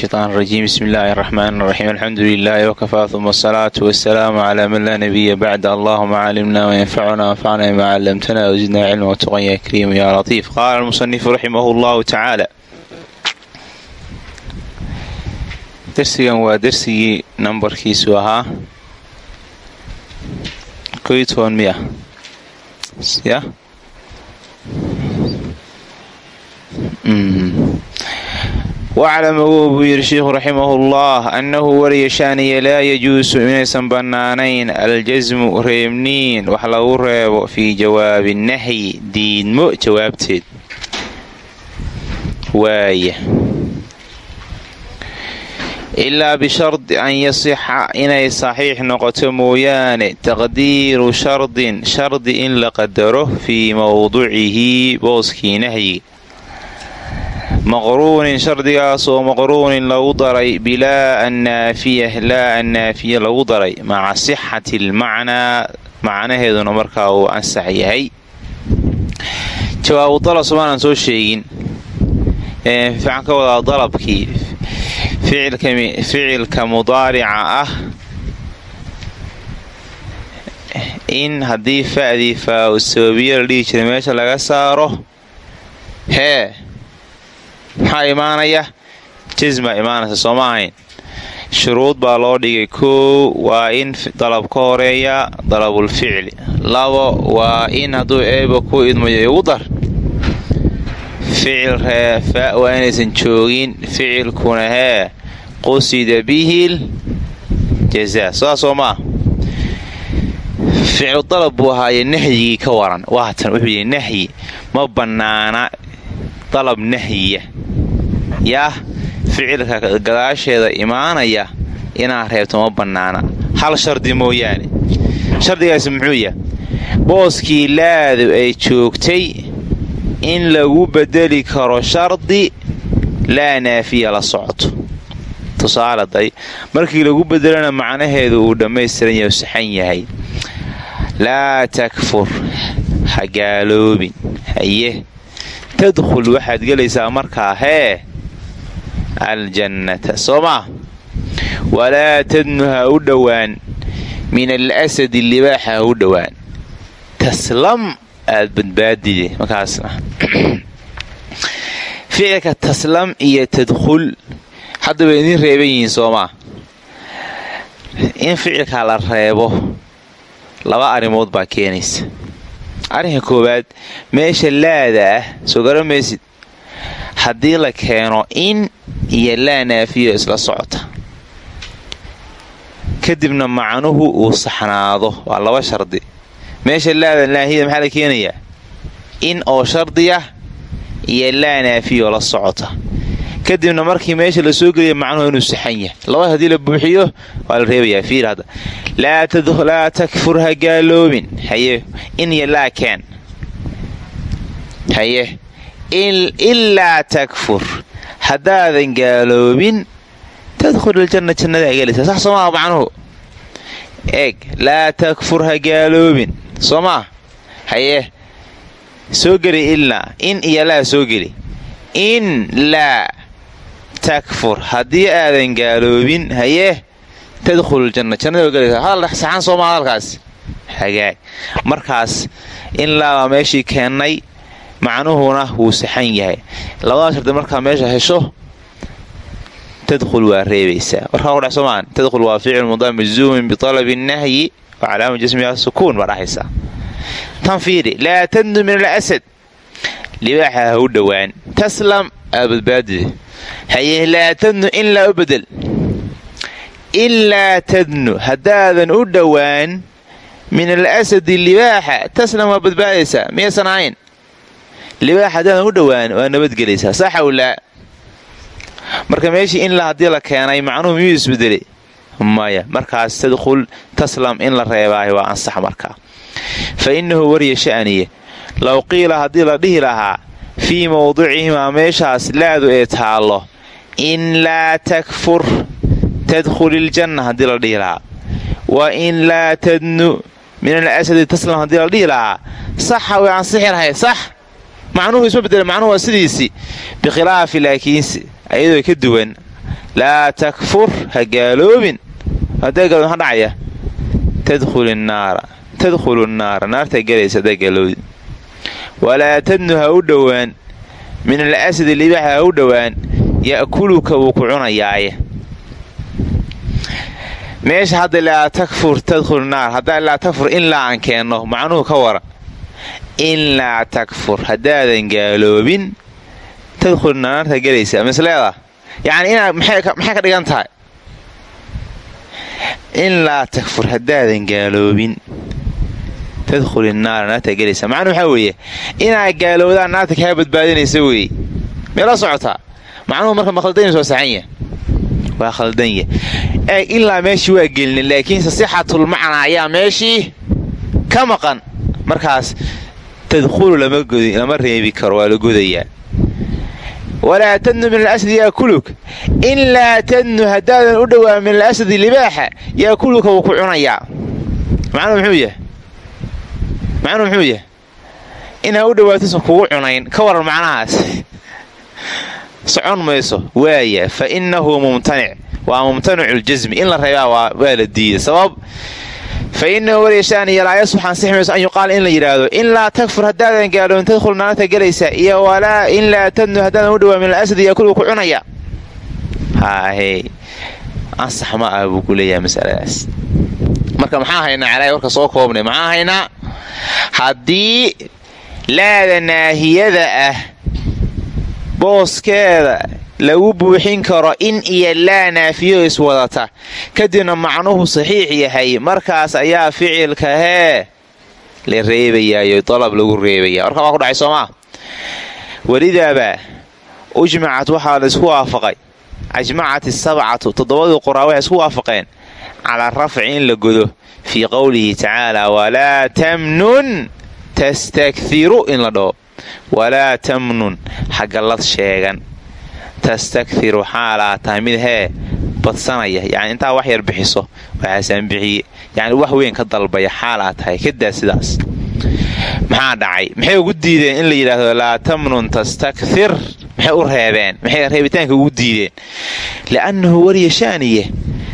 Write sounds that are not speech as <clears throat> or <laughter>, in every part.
shaytaan rajiim bismi illaahi raxmaan raxiim alxamdu lilaahi wakafaa uma asalaatu wasalaamu calaa man laa nabiya bacda allahuma calimna wayanfacuna wanfacna bima callamtana wazidna cilma watuqan ya kariimu ya latiif qaala almusanifu raximahu llahu tacaala darsigan waa darsigii nambarkiisu ahaa koy toban miya yah waclam ogow buu yidhi sheikhu raximahullah annahu wariyashaaniya laa yajuusu inaysan bannaanayn aljasmu reebniin wax lagu reebo fii jawaabi nahyi diidmo jawaabteed waaya ilaa bishardi an yasixa inay saxiix noqoto mooyaane taqdiiru shardin shardi in la qadaro fii mowducihi booskii nahyi maqruunin shardigaas oo maqruunin lagu daray bilaa annaafiya laa annaafiya lagu daray maca sixati almacnaa macnaheeduna markaa uu ansax yahay jawaabu dalab somaanaan soo sheegin waxaan ka wadaa dalabkii ficilka mudaarica ah in haddii fa'dii faa sababiya la dhihi jiray meesha laga saaro hee maxaa imaanaya? Jisma imaanaysa soo ma ahayn. Shuruud baa loo dhigay. Koow waa in dalab ka horreeya dalabulficli labo waa in hadduu eeba ku idmayo igu dar. Ficil reefa waa inaysan joogin. Ficilkuna hee qusida bihil jazaa. Sidaas soo maa ficlu dalab buu ahaaye nahyigii ka waran. Waatan wuxuu yidhi nahyi ma bannaana dalab nahyiya. Yaah ficilka gadaasheeda imaanaya inaad reebto ma bannaana. Hal shardi mooyaane. Shardigaas muxuu yahay booskii laadu ay joogtay in lagu bedeli karo shardi laa naafiya la socoto tusaale day markii lagu bedelana macnaheedu uu dhammaystiran yahay saxan yahay. Laa takfur ha gaaloobin haye tadkhul waxaad gelaysaa markaa hee aljannata soo maa walaa tadnu ha u dhowaan min alasadi libaaxa ha u dhowaan. Taslam aad badbaadide markaasna <clears throat> ficilka taslam iyo tadkhul hadda bay idiin reeban yihiin soomaa in ficilkaa la reebo laba arrimood baa keenaysa arrinka koowaad meesha laada ah soo garamaysid haddii la keeno in iyo laa naafiyo isla socota. Kadibna macnuhu uu saxnaado waa laba shardi. Meesha laada naahiyada maxaa la keenayaa? In oo shardiya iyo laa naafiyo la socota kadibna markii meesha la soo geliya macnuhu inuu saxan yahay. Labada haddii la buuxiyo waa la reebayaa fiir hadda. Laa takfur ha gaaloobin haye in iyo laa keen. Haye ilaa takfur. Haddaadan gaaloobin tadkhul iljanna jannada gelaysaa sax soo maaha macnuhu? Eeg laa takfur ha gaaloobin soo maa haye soo geli ilaa in iyo soo geli. In laa takfur. Haddii aadan gaaloobin hayee tadkhul janna. Jannada gelaysaa hadal saxan soo hagaag. Markaas in laabaa meeshii keennay macnuhuna wuu saxan yahay. Labadaa shardi markaa meesha hesho tadkhul waa reebaysaa. Warkaa kudhe soomaa tadkhul waa ficil mudaa majzuumin bitalabi nahyi wa calaama jasmiha sukuun baa dhahaysaa. Tan fiiri laa tadnu min alasad. Libaaxa ha u dhowaan. Taslam aa badbaadide haye laa tadnu in laa u bedel. Ilaa tadnu haddaadan u dhowaan min alasadi libaaxa taslam waa badbaadaysaa miyaysan ahayn libaaxa haddaadan u dhowaan waa nabadgelaysaa saxaw laa? Marka meeshii in la haddii la keenay macnuhu miyuu isbedelay maya markaas tadkhul taslam in la reebaayo waa ansax markaa fa innahu wariya sha'niye. Low qiila haddii la dhihi lahaa fii mowdicihimaa meeshaas laadu ee taallo. In laa takfur tadkhul iljanna haddii la dhihi lahaa. Wa in laa tadnu min alasadi taslam haddii la dhihi lahaa. Saxa way ansixi lahayd sax. Macnuhu isma bedela macnuhu waa sidiisii bikhilaafi laakiinse ayadoo ka duwan laa takfur ha gaaloobin. Hadday galo maxaa dhacaya. Tadkhulu naara tadkhulu naara naarta galaysa hadday gaaloobin walaa tadnu ha u dhowaan min al asadi libaxa ha u dhowaan ya'kuluka wuu ku cunayaaye meesha hadda laa takfur tadkhulu naar haddaa laa takfur in laa aan keenno macnuhu ka wara in laa takfur haddaadan gaaloobin tadkhulu naarta gelaysa misleeda yacni inaa maxay ka dhigan tahay in laa takfur haddaadan gaaloobin tadkhuli naara naarta gelaysa macnuu waxaa weeye inaa gaalowdaan naarta kaa badbaadinaysa weeye meela socotaa macnuhu marka ma khaldanyas waa saxanya waa khaldanya ee ilaa meeshii waa gelinin laakiinse sixatulmacnaa ayaa meeshii ka maqan markaas tadkhulu lama reebi karo waa la godayaa walaa tadnu min alasdi yaakuluk in laa tadnu haddaadan u dhowaa min alasdi libaaxa yaakuluka wuu ku cunayaa macnuu muxuu yahay macnuu muxuu yahay inaa u dhowaatisma kugu cunayn ka waran macnahaas. Socon mayso waaya fa innahu mumtanic waa mumtaniculjasmi in la reebaa waa la diiday. Sabab fa inahu waryashaaniyo laa yasux ansixi mayso an yuqaala in la yidhaahdo in laa takfur haddaadan gaaloon tadkhul naarta gelaysa iyo walaa in laa tadnu haddaadan u dhawaa min alasdi yakuluu ku cunaya. Haahe ansax ma ah buu ku leeyahay masaladaas. Marka maxaa haynaa calaahi warka soo koobnay maxaa haynaa haddii laada naahiyada ah booskeeda lagu buuxin karo in iyo laa naafiyo iswadata kadibna macnuhu saxiix yahay markaas ayaa ficilka hee la reebayaayo dalab lagu reebaya warka waa ku dhacay soomaa welidaaba ujmacat waxaa la isku waafaqay. Ajmacat isabcatu toddobadii qoraa waxay isku waafaqeen. Calaa rafci in la godo fii qowlihi tacaala walaa tamnun tastakhiru in la dhaho walaa tamnun xagallad sheegan. Tastakhiru xaalaa tahay mid hee badsanaya yani intaa wax yar bixiso waxaasaan bixiye yani wax weyn ka dalbaya xaalaa tahay kadaa sidaas. Maxaa dhacay? Maxay ugu diideen in la yidhaahdo laa tamnun tastakthir maxay u reebeen? Maxay reebitaanka ugu diideen? Li'annahu waryashaaniye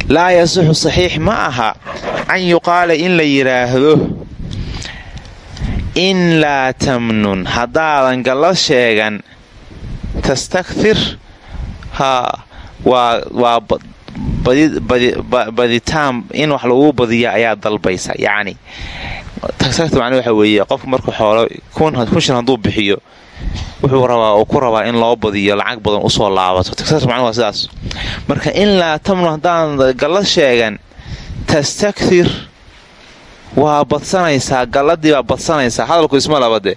laa yasixu saxiix ma aha an yuqaala in la yidhaahdo in laa tamnun haddaadan gallad sheegan tastakthir haa waa baditaan in wax lagu badiya ayaa dalbaysa yacni tagsarta macnuu waxa weeye qofku markuu xoolo kun hadduu bixiyo wuxuu rabaa oo ku rabaa in loo badiyo lacag badan u soo laabato. Tagsarta macnuu waa sidaas. Marka in laa tamnu haddaan gallad sheegan tastakthir waa badsanaysaa galladii baa badsanaysaa. Hadalku isma labade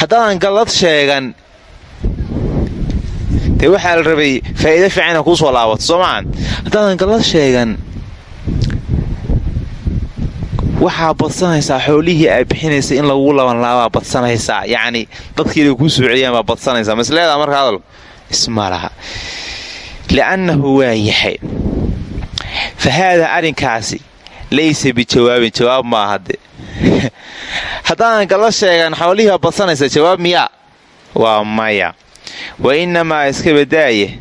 haddaadan gallad sheegan dee waxaa la rabay faa'iido fiicana kuu soo laabato soo maa haddaadan gallad sheegan waxaa badsanaysaa xoolihii aa bixinaysa in lagu laban laabaa badsanaysaa. Yacni dadkiila kuu soo baa badsanaysaa. Masleedaa marka hadalku isma laha. Li'annahu waa yahay fa haadaa arrinkaasi laysa bijawaabin. Jawaab maaha hadde <laughs> haddaanan gallad sheegan xoolihii baa badsanaysaa jawaab miyaa waa maya. Wa innamaa iska badaaye.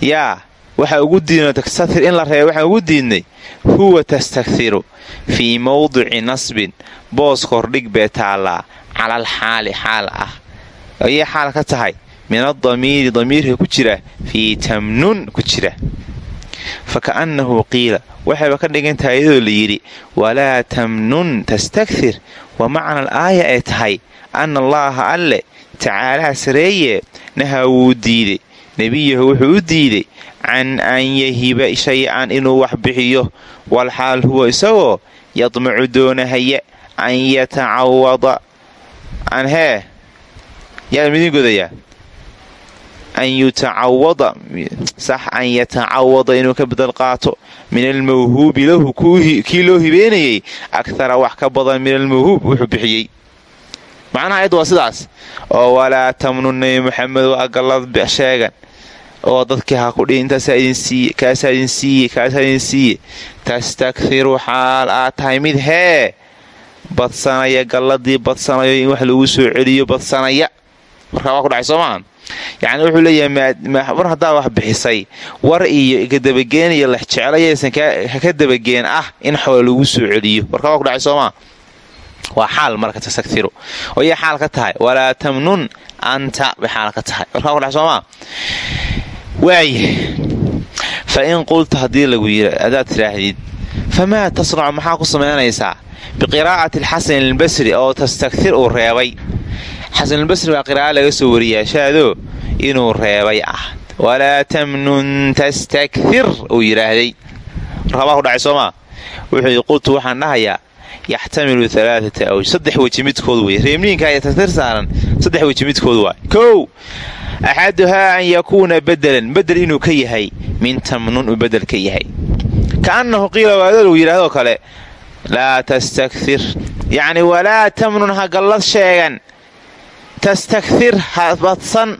Yaa waxaa ugu diidno tastathir in la reeba waxaan ugu diidnay huwa tastakhiru fii mawdici nasbin boos kordhig bee taallaa calal xaali xaal ah. Ayay xaal ka tahay? Min adamiiri damiirka ku jira fii tamnun ku jira. Fa ka'annahu qiila waxayba ka dhigan tahay iyadoo la yidhi walaa tamnun tastakthir. Wa macna al aaya ay tahay anna allaaha alle tacaalaa sareeye nahaa wuu diiday nebiyahu wuxuu u diiday can an yahiba shay-an inuu wax bixiyo walxaal huwa isagoo yadmacu doonahaya an yatacawada an hee yaa midin godayaa an yutacawada sax an yatacawada inuu ka bedel qaato. Min almawhuubi lahu kii loo hibeenayay akthara wax ka badan min almawhuub wuxuu bixiyey. Macnaha ayadda waa sidaas. Oo walaa tamnun nebi maxamed waa sheegan oo dadkii ha idin siiye kaasaa idin siiye kaasaa idin siiye tastakhiru xaal aad tahay mid hee. Badsanaya galladii badsanayo in wax lagu soo celiyo badsanaya. Markaa waa ku dhacay soo yacni wuxuu leeyahay mar haddaa wax bixisay war iyo kadabageen iyo lexjeclayaysan haka dabageen ah in xoolo lagu soo celiyo. Warkaa waa ku dhacay soomaa waa xaal marka tasagtiru oyay xaal ka tahay walaa tamnun anta bay xaal ka tahay. Warkaa ku dhacay soomaa waaye fa in qulta haddii lagu yiri adaad tidhaahdid famaa tasnacu? Maxaa ku samaynaysaa biqiraa'ati alxasan albasri oo tastaktir uu reebay. Xasanulbasri baa qira'a laga soo wariyaa shaado inuu reebay ah. Walaa tamnun tastakir uu yidhaahday. Warkabaa ku dhacay soomaa wuxuu qultu waxaan dhahayaa yaxtamilu alaaata awj. Saddex weji midkood wey reemniinka iyo taktir saaran saddex weji midkood kow axaduhaa an yakuuna bedelan bedel inuu ka yahay min tamnun uu bedel ka yahay kaannahu qiila waadal uu yidhahdoo kale laa tastakir yacni walaa tamnun ha gallad sheegan tastakir ha badsan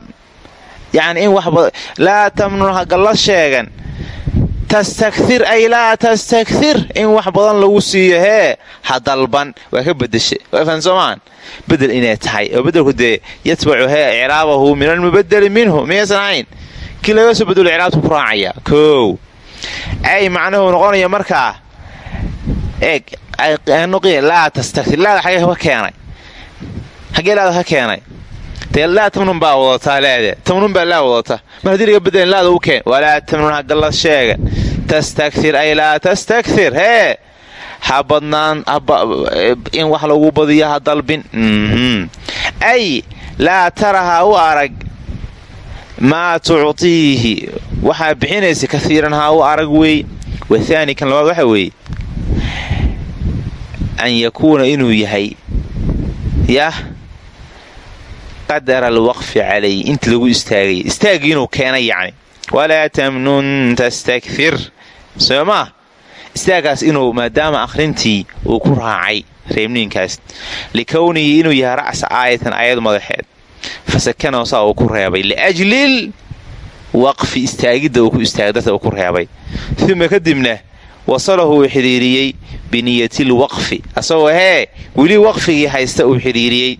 yani in laa tamnun ha gallad sheegan tastakir ay laa tastakir in wax badan lagu siiyo hee ha dalban waa ka bedeshe waan soomaan bedel inay tahay oo bedelku dee yatbacu hee icraabahu min almubadeli minhu miyaysan ahayn kii laga soo bedelo ku raacaya kow ay macnuhu noqonaya markaa eeg laa tastakir laada xagee ka keenay laada ka keenay dee laa tamnun baa wadataa leede tamnun baa laa wadata. Mar haddii laga bedelan laada u keen? Walaa tamnun ha gallad sheega tastakir ay laa tastakir hee! Ha badnaan in wax lagu badiyo ha dalbin. Ay laa tara ha u arag. Maa tuctiihi waxaa bixinaysa kaiiran ha u arag wey. Wathaani kan labaad waxa weeye an yakuuna inuu yahay. Yah qadara alwaqfi calayh inta lagu istaagay. Istaagii inuu keenay yacni. Walaa tamnun tastakfir. Soo maa istaagaas inuu maadaama akhrintii uu ku raacay reebniinkaas likownihi inuu yahay ra'sa aayatan aayad madaxeed. Fasakanahu saa uu ku reebay. Liajlil waqfi istaagidda uu ku istaagay darta uu ku reebay. Uma kadibna wasalahu uu xidhiiriyey biniyatil waqfi asagoo hee weli waqfigii haysta uu xidhiiriyey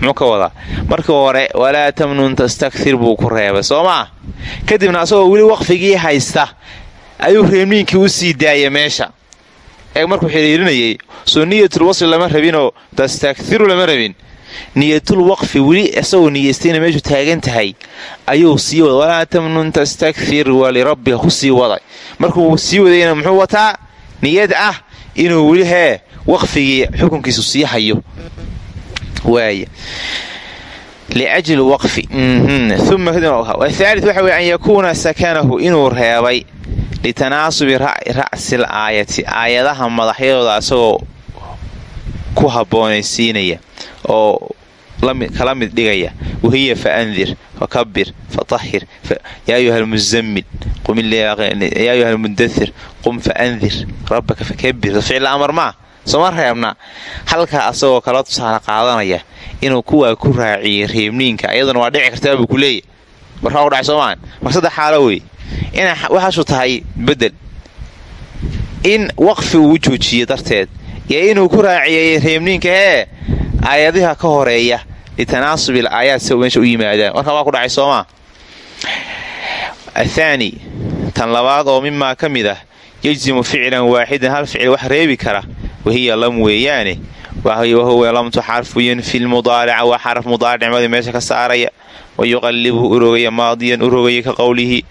muxuu ka wadaa? Markii hore walaa tamnun tastakfir buu ku reebay soo maa kadibna asagoo weli waqfigii haysta ayuu reebniinkii u sii daaya meesha. Eeg markuu xidhiirinayay soo niyatul wasli lama rabinoo tastakfiru lama rabin. Niyatul waqfi weli isagoo niyeystayna meeshu taagan tahay ayuu sii wada walaa tamnun tastakfir walirabbiga ku sii waday. Markuu sii wadayna muxuu wataa? Niyad ah inuu weli hee waqfigii xukunkiisu sii hayo waaya liajli waqfi uma athaali waxa wey an yakuuna sakanahu inuu reebay litanaasubi ra'sil aayati aayadaha madaxyadooda asagoo ku habboonaysiinaya oo kala mid dhigaya wahiya faandir fakabir fatahir yaa ayuha almuzammil yaa ayuha almudathir qum faandir rabbaka fakabir ficla amar maa sooma reebna? Halkaa asagoo kala tusaale qaadanaya inuu kuwaa ku raaciyey reebniinka iyaduna waa dhici kartaa buu ku leeyahy markaa ku dhacay soomaan mar saddex xaalo wey. Waxaashu tahay bedel in waqfi uu joojiye darteed iyo inuu ku raaciyey reebniinka hee aayadiha ka horreeya litanaasubil aayaad si meesha u yimaadaan. Markaa waa ku dhacay soomaa athaani tan labaad oo mimaa ka mid ah yejzimu ficlan waaxidan hal ficil wax reebi kara wahiya lam weeyaane wahuwa lamtu xarfu yanfi lmudaarica waa xaraf mudaaricnimadii meesha ka saaraya wa yuqallibhu urogaya maadiyan urogaya ka qowlihi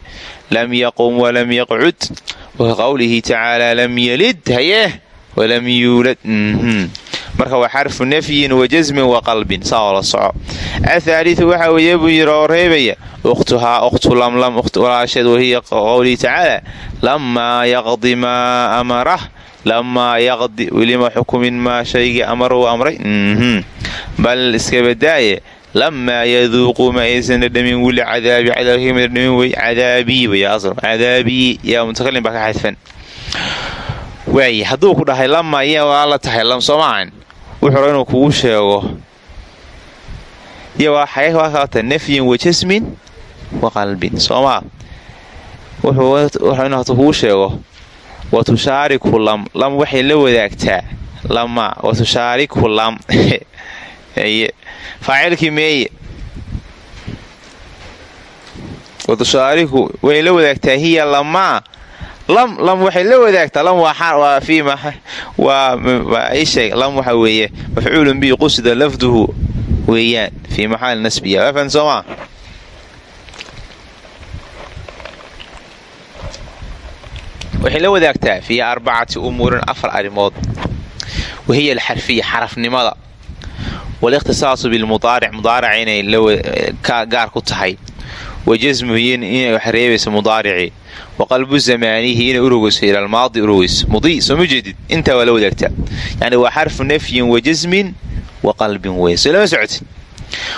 lam yaqum walam yaqcud wa ka qowlihi tacaalaa lam yalid hayee marka waa xarfu nafyin wa jasmin wa qalbin saa oo la soco athaaliu waxa weeye buu yidhi oo reebaya ukhtuhaa ukhtu lamlam walaasheed wahiya qowlihi yaqdi maa amarah lamaa yaqdi welima xukumin maa shaygii amaruu amray bal iskabadaaye lamaa yaduuquu ma aysan dhadhamin weli cadaabi cadaabkima dhadhamin wey cadaabii cadaabii yaa mutakalim baa ka xadfan waay hadduu ku dhahay lamaa iya waa la tahay lam soomaahan wuxuu ra inuu kugu sheego iyo waa xagee waa kalata nafyin wa jasmin wa qalbin soomaa wuxuu inuu kugu sheego wa tushaariku lam lam waxay la wadaagtaa. Lama wa tushaariku lam <laughs> faacilkii meeye. Watushaariku way la wadaagtaa hiya lamaa lam lam waxay la wadaagtaa. Lam waa fii waa isheeg lam waxa weeye mafcuulun bihi qusida lafduhu weeyaan fii maxaali nasbiya. Waa fahan waxay la wadaagtaa fii arbacati umuurin afar arrimood. Wahiya alxarfiya xarafnimada. Walikhtisaasu bilmudaaric mudaaric inay gaar ku tahay. Wa inay wax reebayso mudaaricii wa zamaanihi inay urogayso ila almaadi urogayso mudi soo ma jeedid? Intaa waa la wadaagtaa. Yani waa xarfu nafyin wa jasmin wa qalbin wey soo lama socoti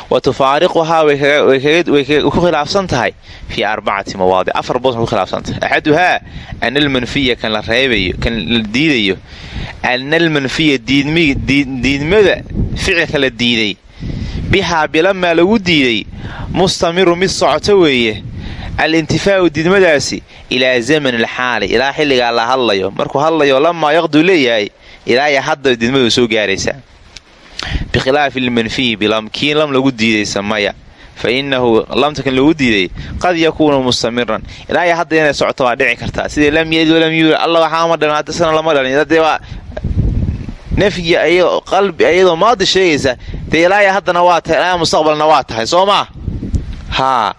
wa tufaariquhaa way ku khilaafsan tahay fii arbacati mawaadic afar boos ku khilaafsan tahay axaduhaa ana almanfiya kan la reebayo kan la diidayo ana almanfiya diidmada ficilka la diiday bihaa bilamaa lagu diiday mustamiru mid socoto weeye alintifaa'u diidmadaasi ilaa zamani alxaali ilaa xilligaa la hadlayo markuu hadlayo lamaa yaqduu leeyahay ilaaya hadda diidmadu soo gaaraysaa bikhilaafi lmanfiyi bilam kiin lam lagu diidaysa maya fa innahu lamta kan lagu diiday qad yakuunu mustamiran ilaa hadda inay socoto waa dhici kartaa sidii lam yalid walam yuulad alla waxaama dhalin hadda sana lama dhalin dee waa nafyi qalbi ayadoo maadi sheegaysa dee ilaaya haddana waa tahay ilaa mustaqbalna waa tahay soo maa haa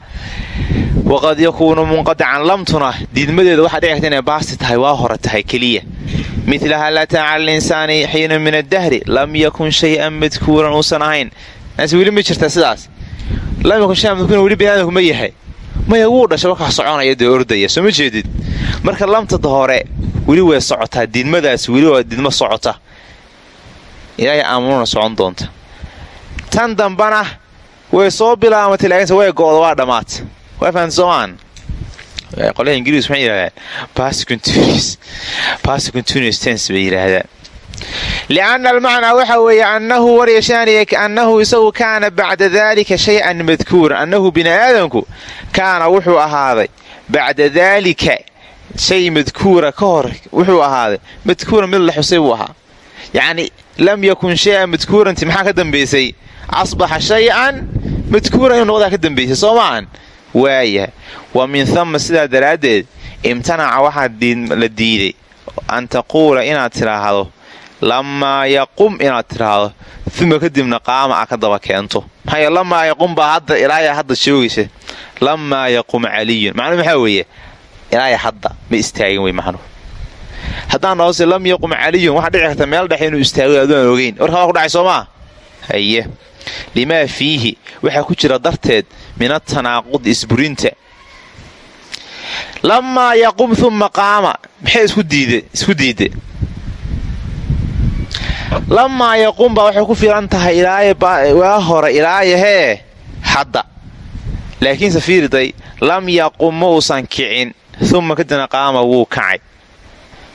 waqad yakuunu munqadican lamtuna diidmadeeda waxaa dhici karta inay baasti tahay waa hore tahay keliya milaha lataa cala linsaani xiina min addahri lam yakun shay-an madkuuran uusan ahayn weli ma jirta sidaas lam yakun shayan madkuuran weli biniaadamku ma yahay maya wuu dhasha markaa soconaya dee ordaya marka lamtada hore weli way socotaa diidmadaas weli waa diidmo socota ilaahay aamunuuna socon doonta tan dambana way soo bilaamatay laakiinse way go'da waa dhammaata waa fahamta qolyaha ingiriis waxay yidhaahdaan lianna almacnaa waxa weeye annahu waryashaaniya annahu isagu kaana bacda daalika shay-an madkuura. annahu bini aadamku kaana wuxuu ahaaday bacda daalika shay madkuura ka hor wuxuu ahaaday. Madkuura mid la xusay buu ahaa. Yacni lam yakun shay-an madkuuranti maxaa ka dambaysay asbaxa shay-an madkuuran inuu noqdaa ka dambaysay soo waayahay. Wa min thama sidaa daraaddeed imtanaca waxaa la diiday an taquula inaad tidhaahdo lamaa yaqum inaad tidhaahdo uma kadibna qaama a ka daba keento. Maxaa lamaa yaqum baa hadda ilaaya hadda joogaysa lamaa yaqum caliyun. Macnuu maxaa weeye? Ilaaya hadda ma istaagin wey macnuhu haddaan hoose lam yaqum caliyun waxaa dhici karta meel dhexe inuu istaago adoon ogeyn. Warkaa waa ku dhacay soo maa haye. Limaa fiihi waxaa ku jira darteed min atanaaqud isburinta. Lamaa yaqum uma qaama. Maxay isku diide? Lamaa yaqum baa waxay ku filan tahay waa hore ilaayahee hadda. Laakiinse fiiriday lam yaqum ma uusan kicin uma kadibna qaama wuu kacay.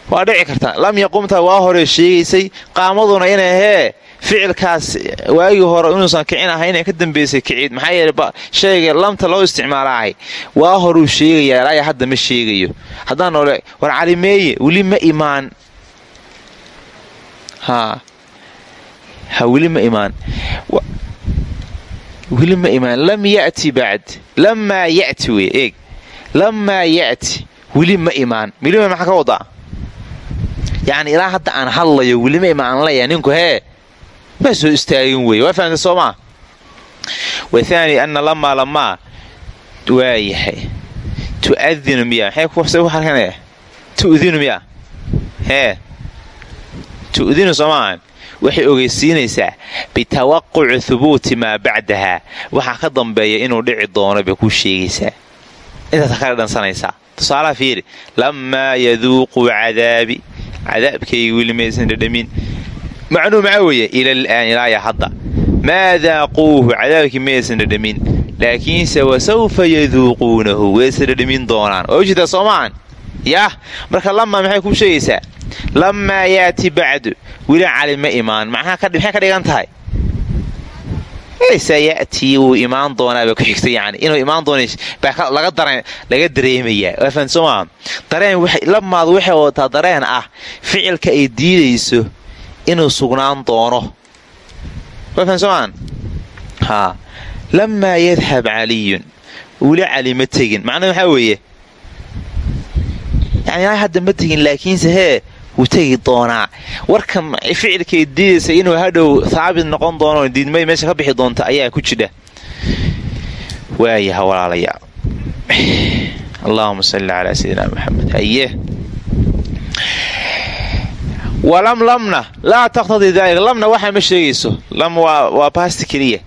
Waa dhici karta. Lam yaqumta waa hore sheegaysay qaamaduna inay hee ficilkaas waagii hore inuusan kicin ahayn ka dambaysay kicid. Maxaa yeele shayga lamta loo isticmaalaahay waa horuu sheegayaa ilaaya hadda ma sheegayo. Haddaan ole war calimeeye weli ma imaan. Weli ma imaan. Weli ma imaan. Lam yati bacd lamaa yati wey eeg. Lamaa yati weli ma imaan. Milima maxaa ka wadaa? Yacni ilaa hadda aan hadlayo weli ma imaan leeya ninku hee ma soo istaagin wey waa fahamta soo maa wathaani ana lamaa lamaa waa yahay tu'adinu miya. Maxay tu'dinu miya. Hee. Tu'dinu soo maahan waxay ogeysiinaysaa bitawaquci hubuuti maa bacdahaa waxaa ka dambeeya inuu dhici doono bay kuu sheegaysaa. Intaasa kala dhansanaysaa. Tusaalaha fiiri lammaa yaduuquu cadaabi. Cadaabkayga weli maysan dhadhamin macnuu maxaa weeye ilalaan ilaaya hadda. Maa daaquuhu cadaabkii maysan dhadhamin. Laakiinse wasawfa yaduuquunahu wayse dhadhamin doonaan. Waa u jeedaa soo maahan yaah marka lamaa maxay kuu sheegaysaa? Lamaa yaati bacdu weli cali ma imaan. Maxay ka dhigan tahay? Sayatii wuu imaan doonaabay ku xigta yani inuu imaan doona laga dareemayaa waa fahan soo maaha dareen lamaadu waxay wadataa dareen ah ficilka ay diidayso inuu sugnaan doono. Lamaa yadhab caliyun. Weli cali ma tegin. Macnaha waxaa weeye? Yani hadda ma tegin laakiinse hee wuu tegi doonaa. Warka ficilkay diidaysa inuu hadhow haabit noqon doono diidmay meesha ka bixi doonta ayaa ku jidha waayaha walaalayaa. Allahuma salli calaa sayidina maxamed haye walam lamna. Laa taqtadii daalika lamna waxaa ma sheegayso. Lam waa baasti keliya.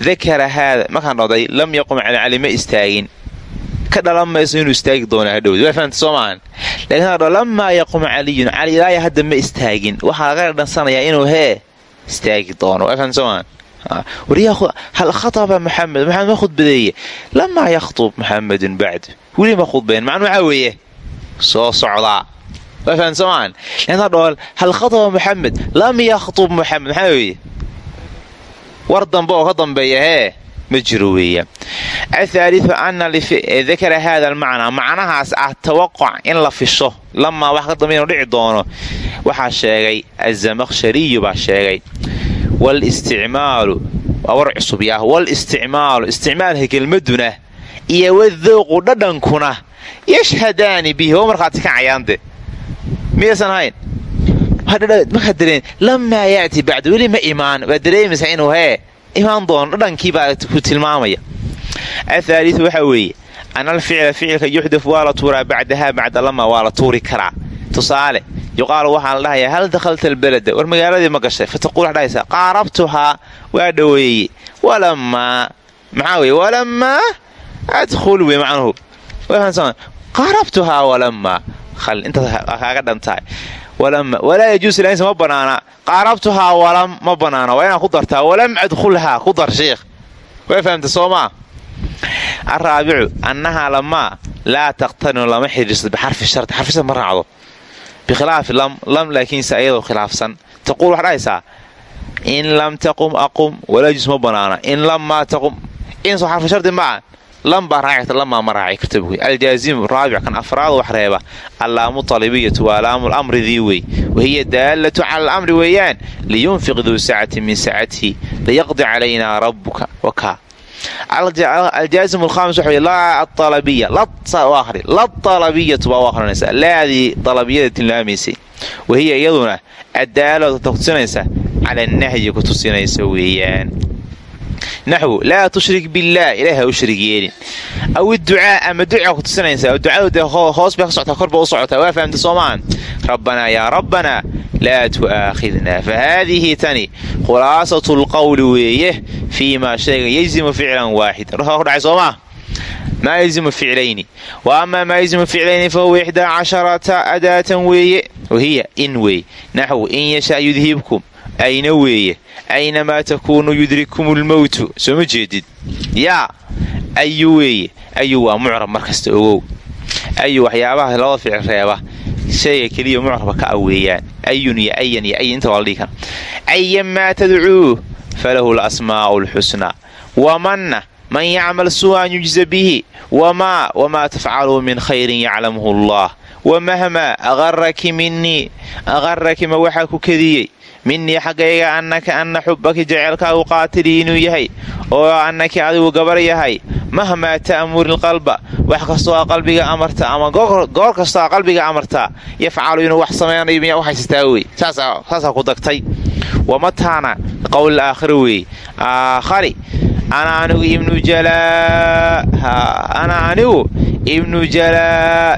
Dakara haada markaan dhoday lam yaqum cali ma ka dhalan inuu istaagi doono hadhowd waa fahamta soo maahan hadho lamaa yaqum caliyun cali ilaaya hadda ma istaagin. Waxaa laga dhansanayaa inuu hee istaagi doono. Waa fahamta soo maahan hal khataba maxamed maxamed ma khudbadeeye. Lamaa yakhtub maxamedun bacdu. Weli ma khudbeen. Macnu waxaa weeye? Soo socdaa waa fahamta soo maahan lakiin hadho hal khataba maxamed lam yakhtub maxamed maxaa weeye war dambe oo ka dambeeya hee ma jiro weeya athaaliu ana dakara haada almacnaa macnahaas ah tawaquc in la fisho. Lamaa wax ka dambe inuu dhici doono. Waxaa sheegay azamakhshariyu baa sheegay. Walisticmaalu waa war cusub yaah. Walisticmaalu isticmaalka kelmaduna iyo wadooqu dhadhankuna yashhadaani bihi oo markhaati kacayaande miyaysan hayn markaa dareen lamaa yaati bacdu weli ma imaan waa dareemaysaa inuu hee imaan doono dhadhankii baa ku tilmaamaya athaaliu waxaa weeye ana alficla ficilka yuxdaf waa la tuuraa bacdahaa bacda lama waa la tuuri karaa tusaale yuqaalu waxaa la dhahayaa hal dakhalta albalada war magaaladii ma gashay fataquul waxaa dhahaysaa qaarabtuhaa waa dhoweeye walamaa maxaa weye walamaa adkhul wey macnuhu qaarabtuhaa walamaa kaaga dhantahay walaa yajuusu laansa ma banaana qaarabtuhaa walam ma banaana waa inaad ku dartaa walam adkhulhaa ku dar sheikh way fahamta soo maa araabicu annahaa lamaa laa taqtarinu lama xidhiirsato bixarfi shardi xarfi shard ma raacdo bikhilaafi lam lam laakiinse ayadoo khilaafsan taquul waxaa dhahaysaa in lam taqum aqum walaa yajuus ma banaana in lammaa taqum in soo xarfi shardi maa lam baa raaci karta lamaa ma raaci karta buy aljaazimu raabic kan afraad wax reeba. Allaamu talibiyatu waa laamu lamridii wey wahiya daallatu cala alamri weeyaan. Liyunfiq duu sacati min sacatihi. Liyaqdi calaynaa rabbuka. Wakaa aljaazimu alkhaamis waxa laa aalabiya ahri latalabiyatu baa u akhrinaysa. Laadii dalabiyada tilmaamaysay. Wahiya iyaduna adaalatu tusinaysa cala nahyi ku tusinaysa weeyaan naxwu laa tushrik billaah ilaah u sharig yeelin aw idducaa ama duca ku tusinaysaa ducadu dee hoos bay ka socotaa korba u socotaa waa fahamta soomaan rabbanaa yaa rabbanaa laa tu'aakhidna fa haadihi tani khulaasatu lqowli weeye fii maa shayga yejzimu ficlan waaxida ruuxa ku dhacay soomaa maa yejzimu ficlayni wa amaa maa yejzimu ficlayni fa huwa ixdaa casharata adaatan weeye wahiya in weeye naxwu in yashaa yudhibkum ayna weeye aynamaa takuunu yudrikum lmowtu soo ma jeedid yaa ayu weeye ayu waa mucrab markasta ogow ayu waxyaabaha labada ficil reeba shayga keliya mucraba ka a weeyaan ayun iyo ayan iyo ay inta waa la dhihi kara ayanmaa tadcuuh falahu lasmaa'u lxusnaa wamanna man yacmal su'an yujza bihi wamaa wamaa tafcaluu min khayrin yaclamhu allah wamahmaa aqaraki minii aqaraki ma waxaa ku kadiyey minii xaggayga annaka anna xubbaki jeceelkaagu qaatilii inuu yahay oo annaki adigu gabar yahay. Mahmaa ta'muri lqalba wax kastoo qalbiga amarta ama goor kastoo qalbiga amartaa yafcalu inuu wax samaynayo miyaa u haysataa wey saasaa ku dagtay. Wamataana qowl aakhir weeye aakhari ana anigu ibnu jalaa ana anigu ibnu jalaa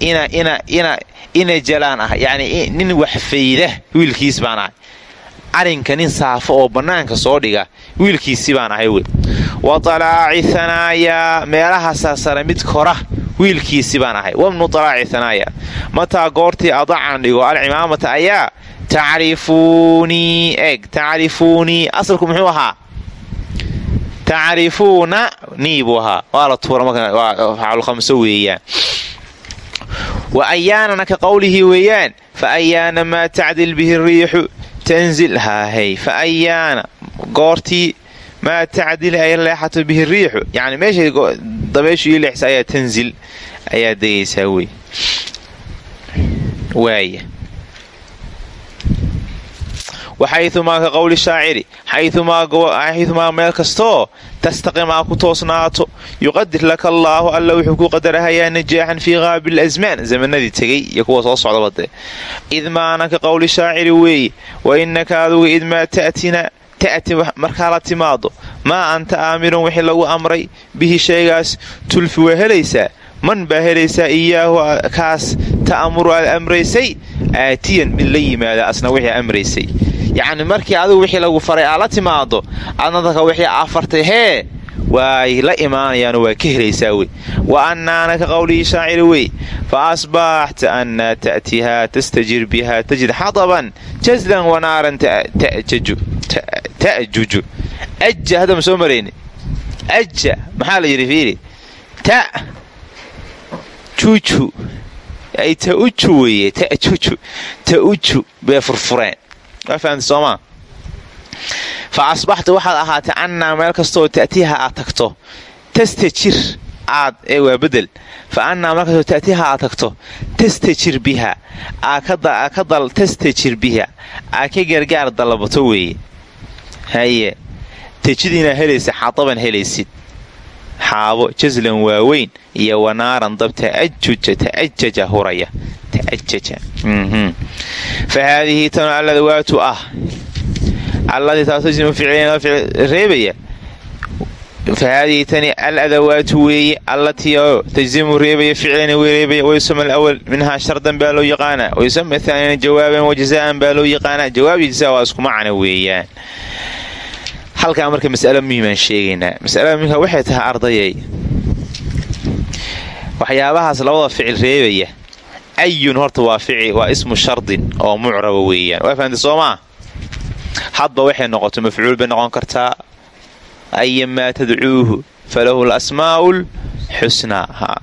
ina jalaan ah yacni nin waxfayda wiilkiis baan ahay arrinka nin saafo oo bannaanka soo dhiga wiilkiisi baan ahay wey wa talaaci hanaayaa meelaha sarsare mid kora wiilkiisi baan ahay wabnu talaaci hanaaya mataa goortii adacan dhigo alcimaamata ayaa tacrifuunii eeg tacrifuunii asalku muxuu ahaa tacrifuuna nii buu ahaa waa la tuura markafacalkhamso weeyaan wa ayaanana ka qowlihii weeyaan fa ayaana maa tacdil bihi riixu tanzil haahey fa ayaana goortii maa tacdil ay leexato bihi riixu yani meeshay dabeeshu ii leexsa ayaa tanzil ayaa degaysaa wey waaya waxayumaa ka qowli shaaciri xayumaa meel kastoo tastaqim aa ku toosnaato. Yuqadir laka allaahu alla wuxuu ku qadarahayaa najaaxan fii qaabil asmaan zamanadii tegay iyo kuwa soo socdaba dee idmaana ka qowli shaaciri weeye wa innaka aduga idmaa ta'tina ta'ti markaa la timaado. Maa anta aamirun wixii lagu amray bihi shaygaas. Tulfi waa helaysaa man baa helaysaa iyaahu kaas ta'amuru aad amraysay aatiyan mid la yimaada asna wixii amraysay yacni markii adigu wixii lagu faray aad la timaado adna dadka wixii aafartay hee waay la imaanayaano waa ka helaysaa wey. Wa annaana ka qowlihii shaaciri wey fa asbaaxta annaa ta'tihaa tastajir bihaa tajid xadaban jaslan wanaaran ta'juju. Aja hadda ma soo marayni? Aja maxaa la yidhi fiiri? Ta juju ay tauju weeye tajuju. Tauju bay furfureen soomaa fa asbaxta waxaad ahaatay annaa meel kastooo ta'tiiha aad tagto. Tastajir aad ee waa bedel. Fa annaa meel kastoo ta'tiiha aad tagto tastajir biha. Tastajir biha. Aa ka gargaar dalbato weeye. Haye. Tejidiinaa helaysa xadaban helaysid xaabo jaslan waaweyn iyo wanaaran dab ta'ajuja ta'ajaja huraya ta'ajaja fa haadihi tanu alladawaatu ah alladii taasmu ficreebaya fa haadihi tani al adawaatu weeye allatii oo tajzimu reebaya ficlana reebaya waysama alawal minhaa shardan baa loo yaqaanaa waysama thaanina jawaaban wajazaan baa loo yaqaanaa jawaab iyo jazaa waa isku macna weeyaan halkaa marka mas'alo muhiimaan sheegaynaa masalada muhimka waxay tahay ardayay. Waxyaabahaas labada ficil reebaya ayun horta waa waa ismu shardin oo mucraba weeyaan. Waa fahamtay soo hadba waxay noqoto mafcuul bay noqon kartaa. Ayamaa tadcuuhu falahu lasmaa'ul xusnaa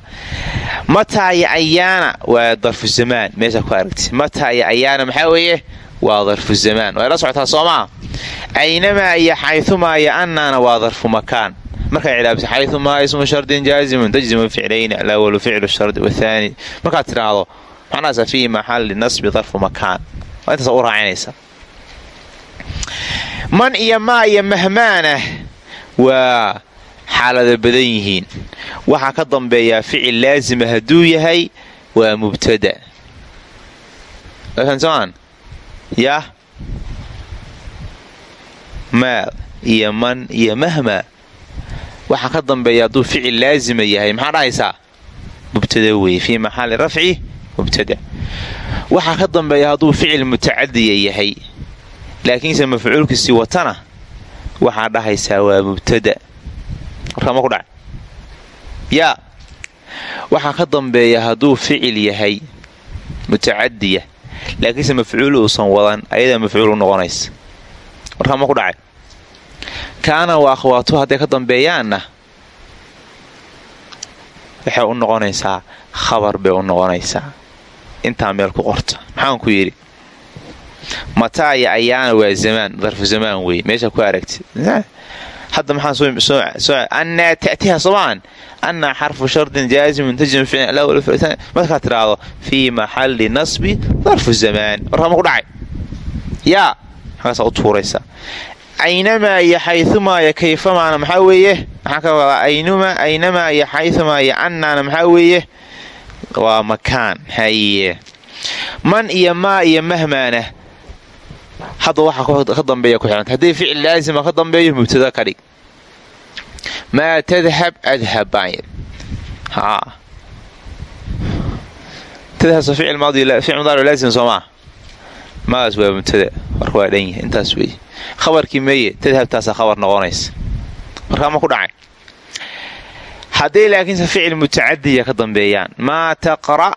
mataa ya ayaana waa darfu zamaan. Meesha ku aragti. Mataa ya ayaana maxaa weeye waa darfu zamaan way la socotaa soo maa aynamaa iyo xayumaa iyo annaana waa darfu makaan. Markaa cilaabsa xayumaa ismu shardin jaazimun tajzimu ficlayni alawalu ficlu shardi wathaani markaad tidhaahdo macnaasa fii maxalli nasbi darfu makaan. Waa intaas u raacinaysa. Man iyo maa iyo mahmaanah waa xaalada badan yihiin. Waxaa ka dambeeyaa ficil laasima hadduu yahay waa mubtada yah maal iyo man iyo mahma. Waxaa ka dambeeya hadduu ficil laazima yahay maxaa dhahaysaa mubtada weye fii maxali rafci mubtada. Waxaa ka dambeeya hadduu ficil mutacadiya yahay laakiinse mafcuulkiisii watana waxaa dhahaysaa waa mubtada. Warkama ku dhaca yaa waxaa ka dambeeya hadduu ficil yahay mutacadiya laakiinse mafcuul uusan wadan ayadaa mafcuul u noqonaysa. Warkama ku dhacay. Kaana waa akhwaatu hadday ka dambeeyaanna waxay u noqonaysaa khabar bay u noqonaysaa. Intaa meel ku qorta maxaan ku yidhi? Mataa iyo ayaana waa zamaan darfu zamaan wey meesha ku aragti hadda maxaa annaa ta'tiha somaan annaa xarfu shardin jaazimun tajim markaad tidhaahdo fii maxalli nasbi darfu zamaan warkama ku dhacay yaa maxaasaa u tuuraysaa aynamaa iyo xayumaa iyo kayfamaana maxaa weeye maxaa ka wadaa aynamaa iyo xayumaa iyo annaana maxaa weeye waa makaan haye man iyo maa iyo mahmaana hadda waxaa ka dambeeya ku xihanta haddii ficil laasima ka dambeeyo mubtada ka dhig. Maa tadhab adhab baan tadhab ficil mudaari laazim soo maa maadaas waa mubtada. Warka waa dhan yahay intaas weeye khabarkii meeye tadhabtaasaa khabar noqonaysa markaa ma ku dhacay. Hadday laakiinse ficil mutacadiya ka dambeeyaan maa taqra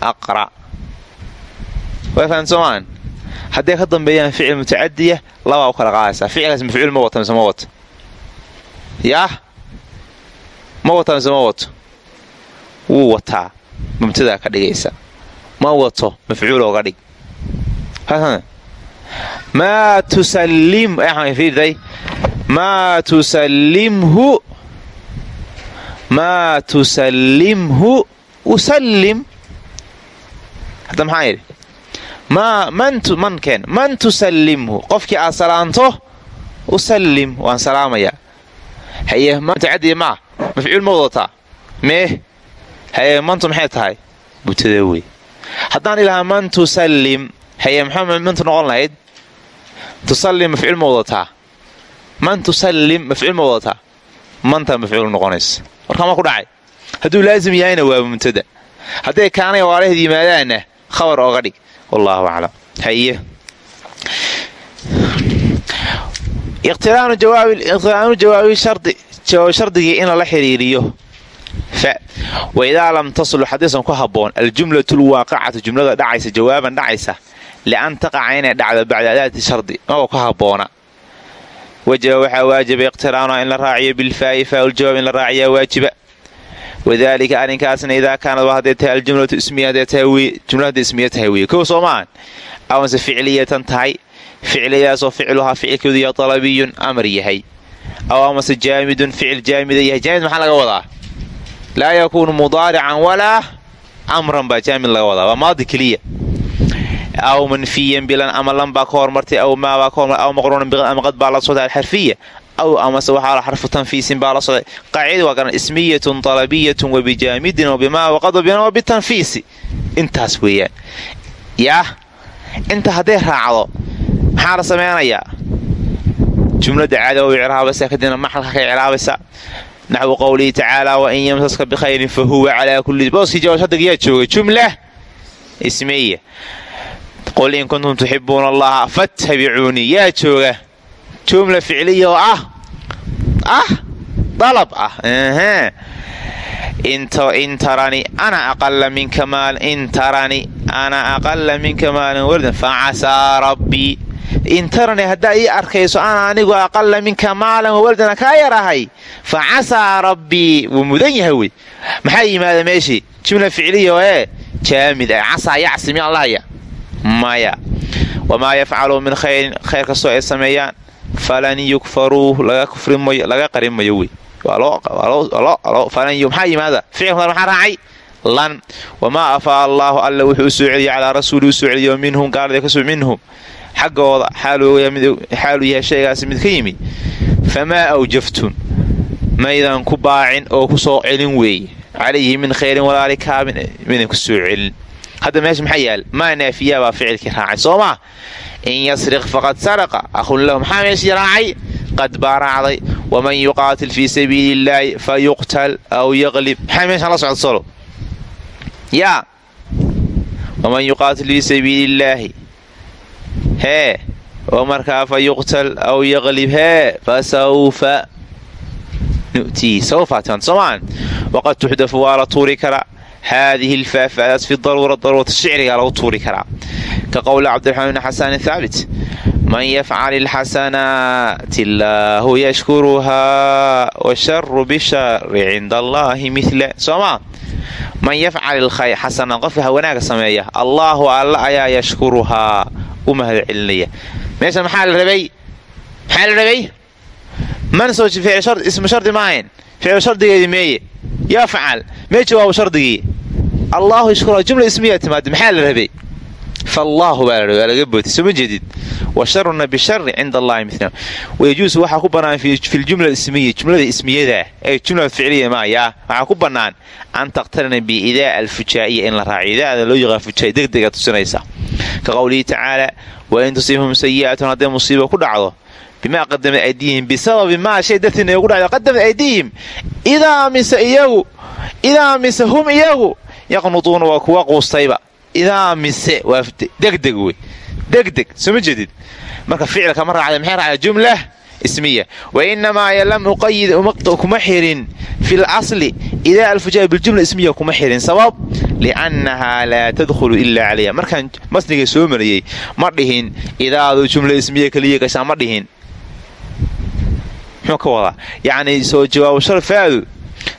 aqra. Waa fahan hadday ka dambeeyaan ficil mutacadiya labaa u kala qaadaysaa. Ficilkaas mafcuul ma wata mise ma wato? Yaah? Ma wata ma wato? Wuu wataa. Mubtadaa ka dhigaysa. Ma wato mafcuul ooga dhig. Maa tusallimday maa tusallimhu maa tusallimhu usallim. Hadda maxaa yidhi mankeen man tusallimhu. Qofkii aad salaanto usallim waan salaamayaa haye mantacadii maa mafcuul ma wadataa mee haye mantu maxay tahay? Butada wey. Haddaan ilahaa man tusallim haye maxaa mantu noqon lahayd? Tusallim mafcuul ma man tusallim mafcuul ma wadataa manta mafcuul noqonaysa warkaama ku dhacay? Hadduu laazim yahayna waa mubtada. Hadday kaanay waalaheed yimaadaanna khabar ooga dhig wallaahu aclam iqtiraanu jawaabi shardigii in lala xiriiriyo waidaa lam taslux haddaysan ku habboon aljumlatu lwaaqicatu jumlada dhacaysa jawaaban dhacaysa lian taqaca inay dhacdo bacda adaati shardi maba ku habboona wajaba waxaa waajibay iqtiraanha in la raaciyo bilfaa'i faauljawaab in la raaciyaa waajiba wadaalika arrinkaasna idaa kaanadba hadday tahay aljumlatu ismiya hadday ismiya tahay weye kow soo maahan awanse ficliyatan tahay ficliyadaasoo ficluhaa ficilkeedu ya dalabiyun amar yahay aw amase jaamidun ficil jaamida yahay jaamid maxaa laga wadaa laa yakuunu mudaarican walaa amran baa jaamid laga wadaa waa maadi keliya aw manfiyan bilan ama lan baa ka hormartay aw maabaa ka hormartay aw maqruunan biqan ama qad baa la socday alxarfiya aw amase waxaa xarfu tanfiisin baa la socday qaacida waa garan ismiyatun dalabiyatun wabijaamidin wabimaa waqad wabina wabitanfiisi intaas weeyaan yaah inta hadday raacdo maxaa la sameynayaa jumlada caada u icraabaysa kadibna maxalka ka icraabaysa naxwu qowlihi tacaala wain yamsaska bikhayrin fa huwa calaa kulli booskii jawaashadaga jooga jumla ismiya qul in kuntum tuxibuuna allaha fattabicuunii yaa jooga jumla ficliya oo ah ah dalab ah in tarani ana aqala minka maal in tarani ana aqala minka maalin wardan facasaa rabbii in tarani haddaa ii arkayso ana anigu aqala minka maalan wawaldana kaa yarahay. Fa casaa rabbii yahay wey. Maxaa yimaada jumla ficliya oo ee ah casaa yacsi miyaa lahaya maya. Wamaa yafcalu min khayrin khayr kastoo ay sameeyaan falan yukfaruuh laga qarin mayo wey. Maxaa yimaada? Raacay? Lan. Wamaa afaa allaahu alla wuxuu u soo celiyey calaa rasuuli u soo celiyo minhum gaalada minhum. Xaggooda xaaluu yahay shaygaasi mid ka yimid. Famaa awjaftun. Maydan ku baacin oo ku soo celin weeye calayhi min khayrin walaali kaabin maydan ku soo celin. Hadda meesha maxaa yaal? Maa naafiyaa baa ficilkii raacay soo maa in yasriq faqad saraqa ahun lahu maxaa meeshii raacay qad baa raacday waman yuqaatil fii sabiili illaahi fa yuqtal aw yaqlib maxaa meeshaan la socda solo yaa waman yuqaatil fii sabiili illaahi hee oo markaa fa yuqtal aw yaqlib hee fa sawfa nu'tii sawfaatan soomaan waqad tuxdafu waa la tuuri karaa haadihi alfaafadaas fi daruura daruurata shicrigaa lagu tuuri karaa ka qowli cabdiraxmaan bn xasan thaabit man yafcal ilxasanaati illaahu yashkuruhaa washaru bishari cinda allaahi mila soomaa man yafcal xasana qofka wanaaga sameeya allaahu alla ayaa yashkuruhaa u mahad celinaya meeshan maxaa la rabay maxaa la rabay man soo ismu shardi maahayn ficil shardigeedii meeye yafcal mee jawaabu shardigii allaahu yashkuruhaa jumla ismiyaa timaada maxaa la rabay fallaahu baa la laga bootay soo ma jeedid wa sharuna bishari cinda allahi mila wayajuusu waxaa ku bannaan filjumla ismiya jumlada ismiyadaa ee jumla ficliya maayaa waxaa ku bannaan an taqtarina biidaa alfujaa'iya in la raaciyo idaada loo yaqaan fujaai degdega tusinaysa ka qowlihi tacaala wain tusibhum sayi'atun hadday musiiba ku dhacdo bimaa qadamat aydiihim bisababi maa shay dartiina ay ugu dhacdo qadamat aydiihim idaa mise iyagu idaa mise hum iyagu idaa mise waa degdeg wey degdeg soo ma marka ficilka ma raacda maxay raacda jumla ismiya wa inamaa lam uqayid kuma xirin fi lasli idaa alfujaa biljumla ismiya kuma xirin sabab liannahaa laa tadkhulu ilaa calayha markaan masniga soo mariyey ma dhihin idaadu jumla ismiya keliya gashaa ma dhihin muxuu ka wadaa soo jawaabo shar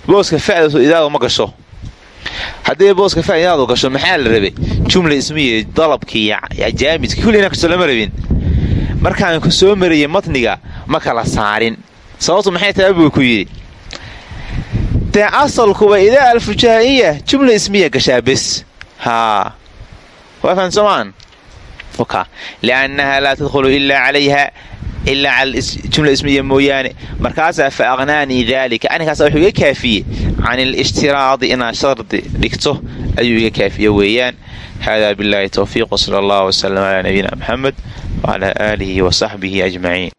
booska fa'da idaadu ma gasho haddii booska fa idaadu gasho maxaa la rabay? Jumla ismiya dalabkii jaamidki kullina kastoo lama rabin. Markaan ku soo mariyey matniga ma kala saarin. Sababtu maxay tahay buu ku yidhi? Dee asalkuba idaa alfujaa'iya jumla ismiya gashaa bes. Haa. Waa fahan soomaan liannaha laa tadkhulu ilaa calayha ilaa cala jumla ismiya mooyaane markaasaa fa aqnaanii daalika arrinkaasa wuxuu iga kaafiyey can ilshtiraadi inaad shardi dhigto ayuu iga kaafiye weeyaan hada billahi towfiiq wsala allah wslam calaa nabiyina maxamed wcalaa aalihi wasaxbihi ajmaciin